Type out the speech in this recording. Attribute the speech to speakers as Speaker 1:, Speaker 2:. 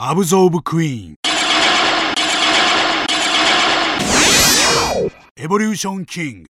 Speaker 1: アブゾーブクイーンエボリューションキング